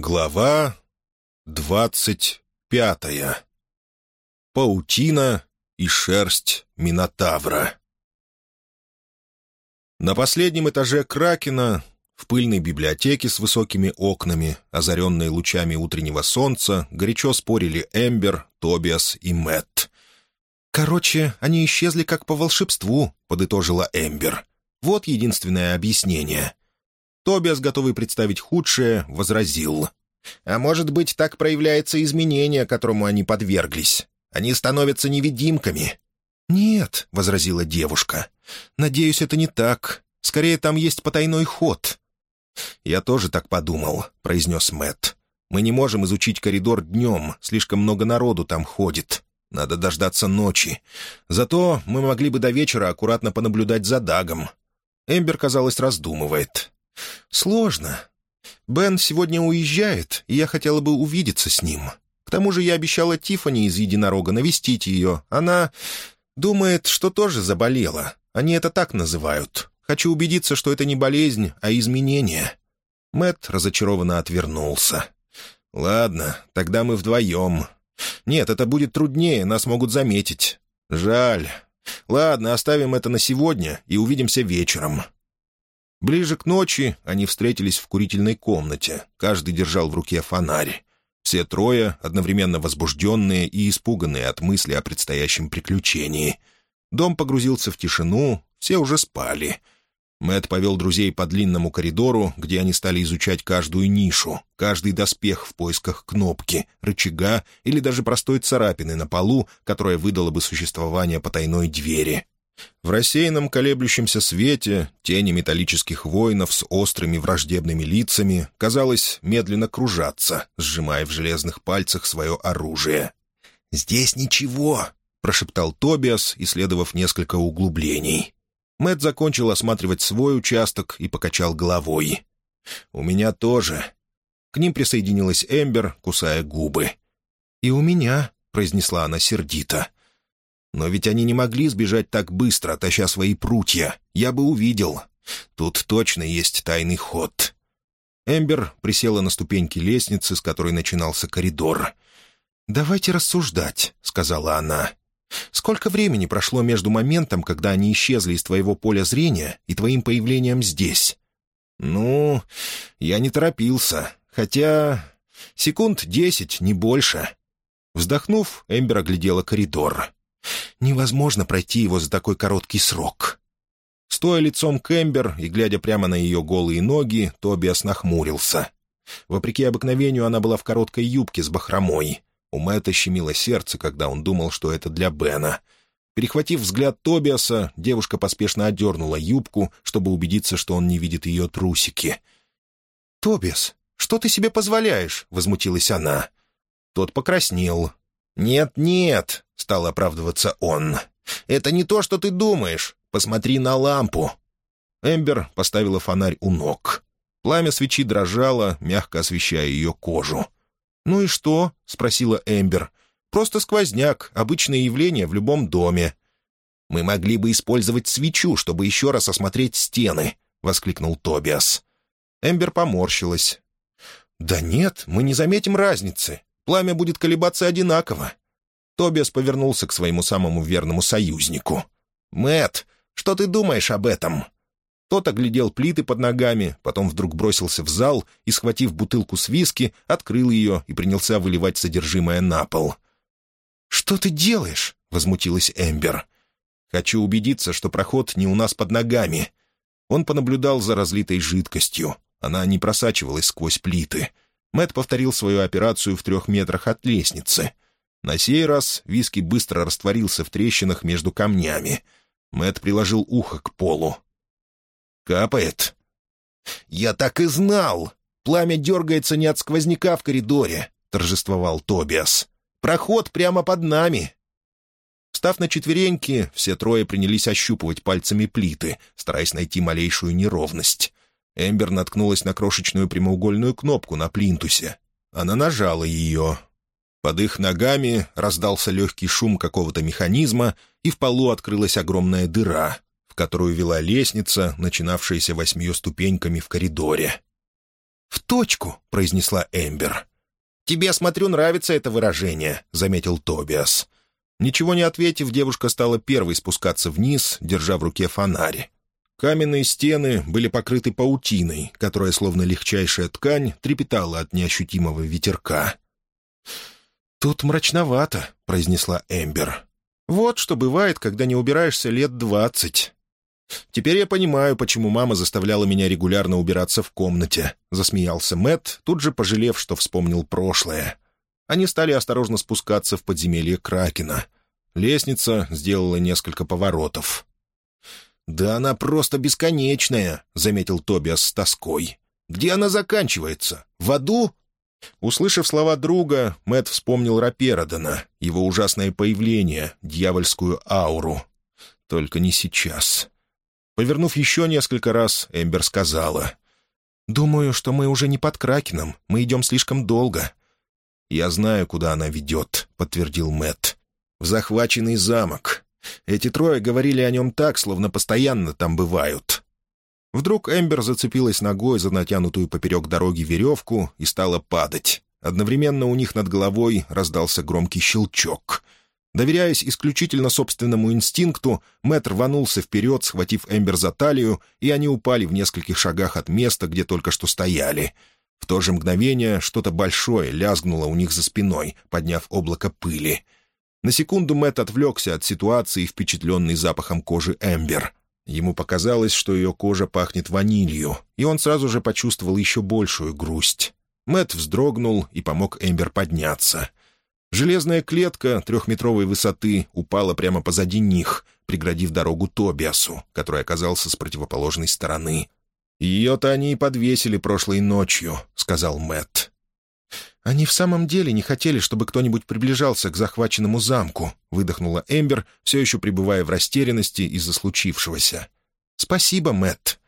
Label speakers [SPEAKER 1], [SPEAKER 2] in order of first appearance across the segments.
[SPEAKER 1] Глава двадцать пятая. Паутина и шерсть Минотавра. На последнем этаже Кракена, в пыльной библиотеке с высокими окнами, озаренной лучами утреннего солнца, горячо спорили Эмбер, Тобиас и Мэтт. «Короче, они исчезли как по волшебству», — подытожила Эмбер. «Вот единственное объяснение». Тобиас, готовый представить худшее, возразил. «А может быть, так проявляется изменение, которому они подверглись? Они становятся невидимками?» «Нет», — возразила девушка. «Надеюсь, это не так. Скорее, там есть потайной ход». «Я тоже так подумал», — произнес Мэтт. «Мы не можем изучить коридор днем, слишком много народу там ходит. Надо дождаться ночи. Зато мы могли бы до вечера аккуратно понаблюдать за Дагом». Эмбер, казалось, раздумывает. «Сложно. Бен сегодня уезжает, и я хотела бы увидеться с ним. К тому же я обещала Тифани из «Единорога» навестить ее. Она думает, что тоже заболела. Они это так называют. Хочу убедиться, что это не болезнь, а изменение». Мэт разочарованно отвернулся. «Ладно, тогда мы вдвоем. Нет, это будет труднее, нас могут заметить. Жаль. Ладно, оставим это на сегодня и увидимся вечером. Ближе к ночи они встретились в курительной комнате. Каждый держал в руке фонарь. Все трое, одновременно возбужденные и испуганные от мысли о предстоящем приключении. Дом погрузился в тишину, все уже спали. Мэт повел друзей по длинному коридору, где они стали изучать каждую нишу, каждый доспех в поисках кнопки, рычага или даже простой царапины на полу, которая выдала бы существование потайной двери. В рассеянном колеблющемся свете тени металлических воинов с острыми враждебными лицами, казалось, медленно кружатся, сжимая в железных пальцах свое оружие. «Здесь ничего!» — прошептал Тобиас, исследовав несколько углублений. Мэт закончил осматривать свой участок и покачал головой. «У меня тоже». К ним присоединилась Эмбер, кусая губы. «И у меня», — произнесла она сердито. Но ведь они не могли сбежать так быстро, таща свои прутья. Я бы увидел. Тут точно есть тайный ход. Эмбер присела на ступеньки лестницы, с которой начинался коридор. «Давайте рассуждать», — сказала она. «Сколько времени прошло между моментом, когда они исчезли из твоего поля зрения, и твоим появлением здесь?» «Ну, я не торопился. Хотя... секунд десять, не больше». Вздохнув, Эмбер оглядела коридор. Невозможно пройти его за такой короткий срок. Стоя лицом к Эмбер и глядя прямо на ее голые ноги, Тобиас нахмурился. Вопреки обыкновению, она была в короткой юбке с бахромой. У Мэтта щемило сердце, когда он думал, что это для Бена. Перехватив взгляд Тобиаса, девушка поспешно отдернула юбку, чтобы убедиться, что он не видит ее трусики. «Тобиас, что ты себе позволяешь?» — возмутилась она. Тот покраснел. «Нет-нет», — стал оправдываться он. «Это не то, что ты думаешь. Посмотри на лампу». Эмбер поставила фонарь у ног. Пламя свечи дрожало, мягко освещая ее кожу. «Ну и что?» — спросила Эмбер. «Просто сквозняк, обычное явление в любом доме». «Мы могли бы использовать свечу, чтобы еще раз осмотреть стены», — воскликнул Тобиас. Эмбер поморщилась. «Да нет, мы не заметим разницы. Пламя будет колебаться одинаково. Тобиас повернулся к своему самому верному союзнику. Мэт, что ты думаешь об этом?» Тот оглядел плиты под ногами, потом вдруг бросился в зал и, схватив бутылку с виски, открыл ее и принялся выливать содержимое на пол. «Что ты делаешь?» — возмутилась Эмбер. «Хочу убедиться, что проход не у нас под ногами». Он понаблюдал за разлитой жидкостью. Она не просачивалась сквозь плиты. Мэт повторил свою операцию в трех метрах от лестницы — на сей раз виски быстро растворился в трещинах между камнями. Мэт приложил ухо к полу. «Капает». «Я так и знал! Пламя дергается не от сквозняка в коридоре», — торжествовал Тобиас. «Проход прямо под нами». Встав на четвереньки, все трое принялись ощупывать пальцами плиты, стараясь найти малейшую неровность. Эмбер наткнулась на крошечную прямоугольную кнопку на плинтусе. Она нажала ее. Под их ногами раздался легкий шум какого-то механизма, и в полу открылась огромная дыра, в которую вела лестница, начинавшаяся восьмию ступеньками в коридоре. «В точку», — произнесла Эмбер. «Тебе, смотрю, нравится это выражение», — заметил Тобиас. Ничего не ответив, девушка стала первой спускаться вниз, держа в руке фонарь. Каменные стены были покрыты паутиной, которая, словно легчайшая ткань, трепетала от неощутимого ветерка. «Тут мрачновато», — произнесла Эмбер. «Вот что бывает, когда не убираешься лет двадцать». «Теперь я понимаю, почему мама заставляла меня регулярно убираться в комнате», — засмеялся Мэт, тут же пожалев, что вспомнил прошлое. Они стали осторожно спускаться в подземелье Кракена. Лестница сделала несколько поворотов. «Да она просто бесконечная», — заметил Тобиас с тоской. «Где она заканчивается? В аду?» Услышав слова друга, Мэт вспомнил Раперодана, его ужасное появление, дьявольскую ауру. «Только не сейчас». Повернув еще несколько раз, Эмбер сказала. «Думаю, что мы уже не под Кракеном, мы идем слишком долго». «Я знаю, куда она ведет», — подтвердил Мэт. «В захваченный замок. Эти трое говорили о нем так, словно постоянно там бывают». Вдруг Эмбер зацепилась ногой за натянутую поперек дороги веревку и стала падать. Одновременно у них над головой раздался громкий щелчок. Доверяясь исключительно собственному инстинкту, Мэтт рванулся вперед, схватив Эмбер за талию, и они упали в нескольких шагах от места, где только что стояли. В то же мгновение что-то большое лязгнуло у них за спиной, подняв облако пыли — на секунду Мэтт отвлекся от ситуации, впечатленный запахом кожи Эмбер. Ему показалось, что ее кожа пахнет ванилью, и он сразу же почувствовал еще большую грусть. Мэтт вздрогнул и помог Эмбер подняться. Железная клетка трехметровой высоты упала прямо позади них, преградив дорогу Тобиасу, который оказался с противоположной стороны. «Ее-то они и подвесили прошлой ночью», — сказал Мэтт. «Они в самом деле не хотели, чтобы кто-нибудь приближался к захваченному замку», — выдохнула Эмбер, все еще пребывая в растерянности из-за случившегося. «Спасибо, Мэтт».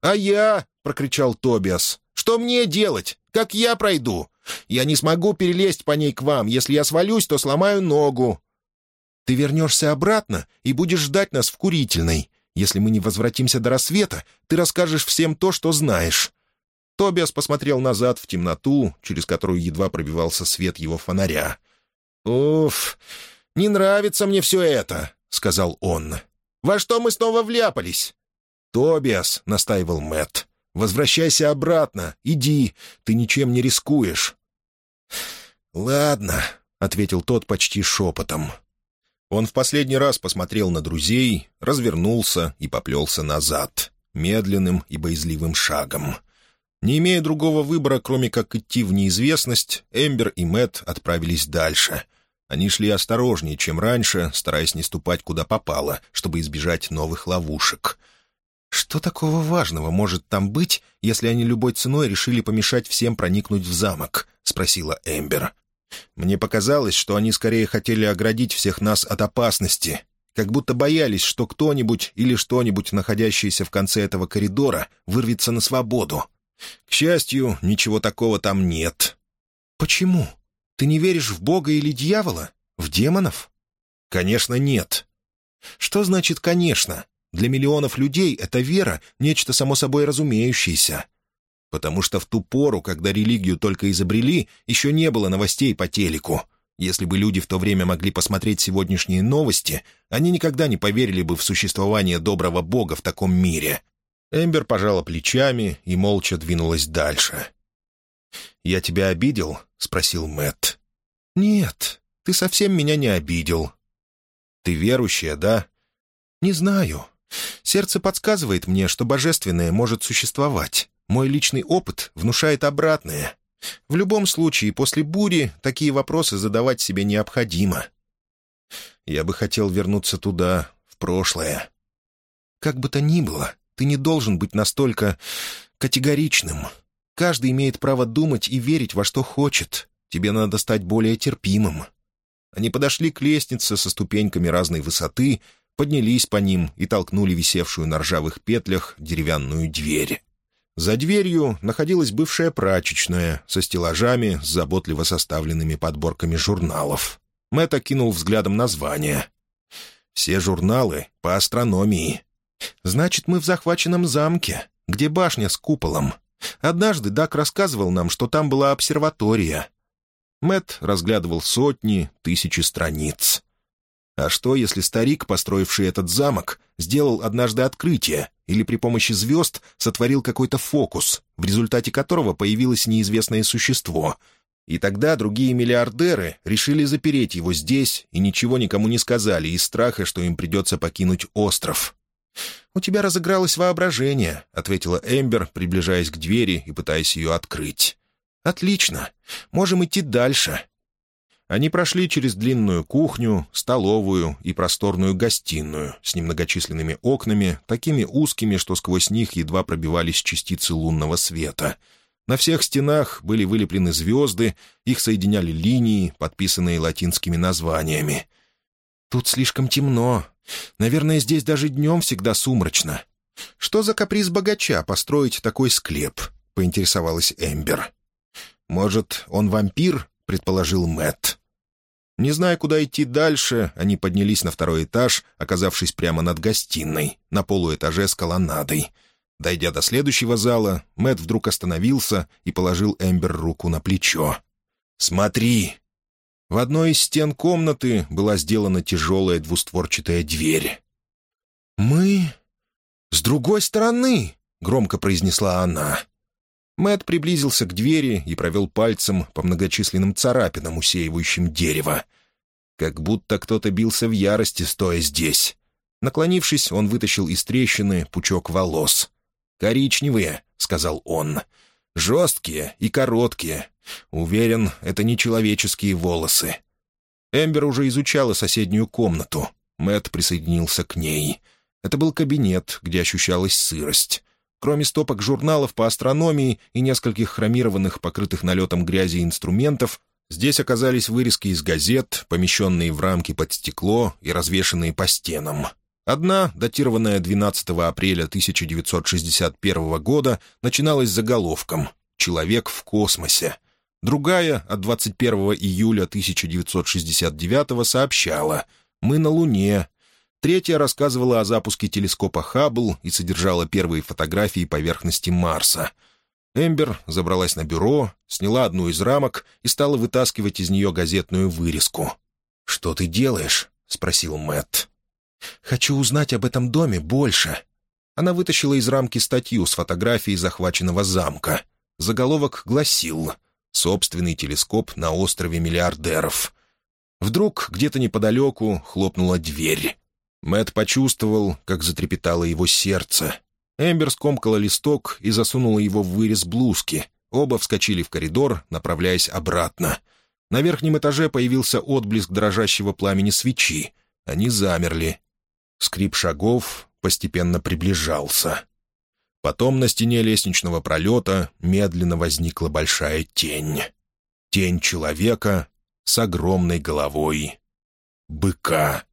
[SPEAKER 1] «А я?» — прокричал Тобиас. «Что мне делать? Как я пройду? Я не смогу перелезть по ней к вам. Если я свалюсь, то сломаю ногу». «Ты вернешься обратно и будешь ждать нас в курительной. Если мы не возвратимся до рассвета, ты расскажешь всем то, что знаешь. Тобиас посмотрел назад в темноту, через которую едва пробивался свет его фонаря. «Уф, не нравится мне все это», — сказал он. «Во что мы снова вляпались?» «Тобиас», — настаивал Мэт, — «возвращайся обратно, иди, ты ничем не рискуешь». «Ладно», — ответил тот почти шепотом. Он в последний раз посмотрел на друзей, развернулся и поплелся назад, медленным и боязливым шагом. Не имея другого выбора, кроме как идти в неизвестность, Эмбер и Мэт отправились дальше. Они шли осторожнее, чем раньше, стараясь не ступать куда попало, чтобы избежать новых ловушек. «Что такого важного может там быть, если они любой ценой решили помешать всем проникнуть в замок?» — спросила Эмбер. «Мне показалось, что они скорее хотели оградить всех нас от опасности, как будто боялись, что кто-нибудь или что-нибудь, находящееся в конце этого коридора, вырвется на свободу. К счастью, ничего такого там нет. Почему? Ты не веришь в Бога или дьявола? В демонов? Конечно, нет. Что значит «конечно»? Для миллионов людей эта вера — нечто само собой разумеющееся. Потому что в ту пору, когда религию только изобрели, еще не было новостей по телеку. Если бы люди в то время могли посмотреть сегодняшние новости, они никогда не поверили бы в существование доброго Бога в таком мире. Эмбер пожала плечами и молча двинулась дальше. «Я тебя обидел?» — спросил Мэтт. «Нет, ты совсем меня не обидел». «Ты верующая, да?» «Не знаю. Сердце подсказывает мне, что божественное может существовать. Мой личный опыт внушает обратное. В любом случае, после бури такие вопросы задавать себе необходимо». «Я бы хотел вернуться туда, в прошлое». «Как бы то ни было, ты не должен быть настолько категоричным. Каждый имеет право думать и верить во что хочет. Тебе надо стать более терпимым». Они подошли к лестнице со ступеньками разной высоты, поднялись по ним и толкнули висевшую на ржавых петлях деревянную дверь. За дверью находилась бывшая прачечная со стеллажами с заботливо составленными подборками журналов. Мэтт окинул взглядом название. «Все журналы по астрономии. «Значит, мы в захваченном замке, где башня с куполом. Однажды Дак рассказывал нам, что там была обсерватория». Мэт разглядывал сотни, тысячи страниц. А что, если старик, построивший этот замок, сделал однажды открытие или при помощи звезд сотворил какой-то фокус, в результате которого появилось неизвестное существо — и тогда другие миллиардеры решили запереть его здесь и ничего никому не сказали из страха, что им придется покинуть остров. «У тебя разыгралось воображение», — ответила Эмбер, приближаясь к двери и пытаясь ее открыть. «Отлично. Можем идти дальше». Они прошли через длинную кухню, столовую и просторную гостиную с немногочисленными окнами, такими узкими, что сквозь них едва пробивались частицы лунного света — на всех стенах были вылеплены звезды, их соединяли линии, подписанные латинскими названиями. «Тут слишком темно. Наверное, здесь даже днем всегда сумрачно. Что за каприз богача построить такой склеп?» — поинтересовалась Эмбер. «Может, он вампир?» — предположил Мэтт. Не зная, куда идти дальше, они поднялись на второй этаж, оказавшись прямо над гостиной, на полуэтаже с колоннадой — Дойдя до следующего зала, Мэт вдруг остановился и положил Эмбер руку на плечо. «Смотри!» В одной из стен комнаты была сделана тяжелая двустворчатая дверь. «Мы... с другой стороны!» — громко произнесла она. Мэт приблизился к двери и провел пальцем по многочисленным царапинам, усеивающим дерево. Как будто кто-то бился в ярости, стоя здесь. Наклонившись, он вытащил из трещины пучок волос. «Коричневые», — сказал он. «Жесткие и короткие. Уверен, это не человеческие волосы». Эмбер уже изучала соседнюю комнату. Мэт присоединился к ней. Это был кабинет, где ощущалась сырость. Кроме стопок журналов по астрономии и нескольких хромированных, покрытых налетом грязи инструментов, здесь оказались вырезки из газет, помещенные в рамки под стекло и развешанные по стенам. Одна, датированная 12 апреля 1961 года, начиналась заголовком «Человек в космосе». Другая, от 21 июля 1969 сообщала «Мы на Луне». Третья рассказывала о запуске телескопа «Хаббл» и содержала первые фотографии поверхности Марса. Эмбер забралась на бюро, сняла одну из рамок и стала вытаскивать из нее газетную вырезку. «Что ты делаешь?» — спросил Мэтт. «Хочу узнать об этом доме больше». Она вытащила из рамки статью с фотографией захваченного замка. Заголовок гласил «Собственный телескоп на острове миллиардеров». Вдруг где-то неподалеку хлопнула дверь. Мэт почувствовал, как затрепетало его сердце. Эмбер скомкала листок и засунула его в вырез блузки. Оба вскочили в коридор, направляясь обратно. На верхнем этаже появился отблеск дрожащего пламени свечи. Они замерли, Скрип шагов постепенно приближался. Потом на стене лестничного пролета медленно возникла большая тень. Тень человека с огромной головой быка.